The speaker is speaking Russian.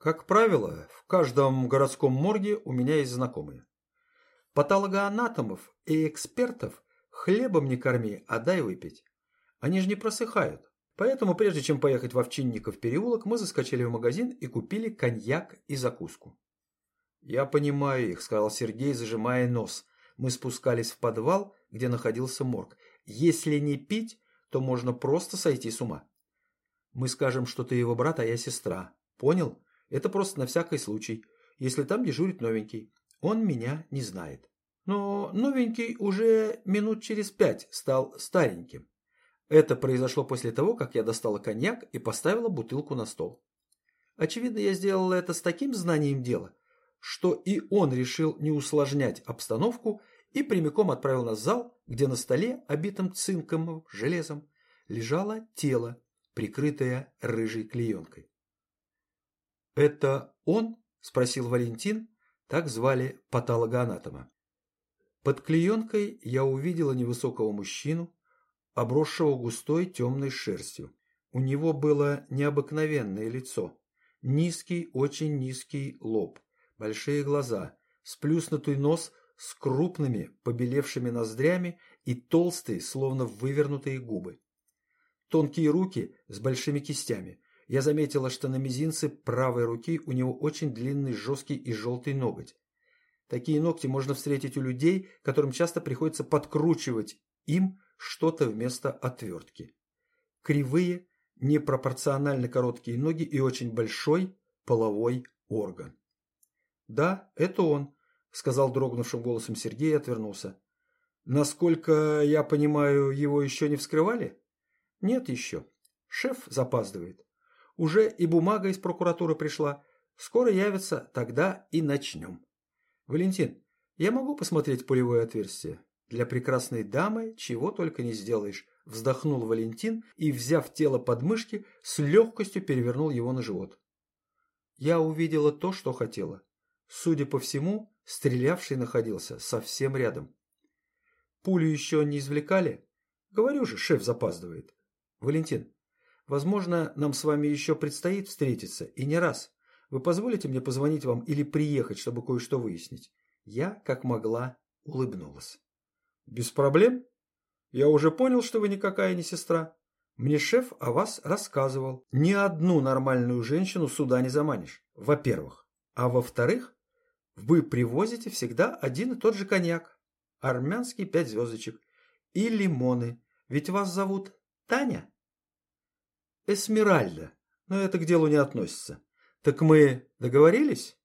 Как правило, в каждом городском морге у меня есть знакомые. Патологоанатомов и экспертов хлебом не корми, а дай выпить. Они же не просыхают. Поэтому, прежде чем поехать в Овчинников переулок, мы заскочили в магазин и купили коньяк и закуску. «Я понимаю их», — сказал Сергей, зажимая нос. Мы спускались в подвал, где находился морг. «Если не пить, то можно просто сойти с ума. Мы скажем, что ты его брат, а я сестра. Понял? Это просто на всякий случай, если там дежурит новенький. Он меня не знает. Но новенький уже минут через пять стал стареньким. Это произошло после того, как я достала коньяк и поставила бутылку на стол. Очевидно, я сделала это с таким знанием дела, что и он решил не усложнять обстановку и прямиком отправил нас в зал, где на столе, обитом цинком, железом, лежало тело, прикрытое рыжей клеенкой. «Это он?» – спросил Валентин, так звали патологоанатома. Под клеенкой я увидела невысокого мужчину, обросшего густой темной шерстью. У него было необыкновенное лицо, низкий, очень низкий лоб, большие глаза, сплюснутый нос с крупными побелевшими ноздрями и толстые, словно вывернутые губы. Тонкие руки с большими кистями. Я заметила, что на мизинце правой руки у него очень длинный, жесткий и желтый ноготь. Такие ногти можно встретить у людей, которым часто приходится подкручивать им что-то вместо отвертки. Кривые, непропорционально короткие ноги и очень большой половой орган. «Да, это он», – сказал дрогнувшим голосом Сергей и отвернулся. «Насколько я понимаю, его еще не вскрывали?» Нет еще. Шеф запаздывает. Уже и бумага из прокуратуры пришла. Скоро явится, тогда и начнем. Валентин, я могу посмотреть пулевое отверстие? Для прекрасной дамы чего только не сделаешь. Вздохнул Валентин и, взяв тело под мышки, с легкостью перевернул его на живот. Я увидела то, что хотела. Судя по всему, стрелявший находился совсем рядом. Пулю еще не извлекали? Говорю же, шеф запаздывает. Валентин, возможно, нам с вами еще предстоит встретиться, и не раз. Вы позволите мне позвонить вам или приехать, чтобы кое-что выяснить? Я, как могла, улыбнулась. Без проблем. Я уже понял, что вы никакая не сестра. Мне шеф о вас рассказывал. Ни одну нормальную женщину сюда не заманишь, во-первых. А во-вторых, вы привозите всегда один и тот же коньяк. Армянский пять звездочек. И лимоны. Ведь вас зовут Таня? Эсмеральда. Но это к делу не относится. Так мы договорились?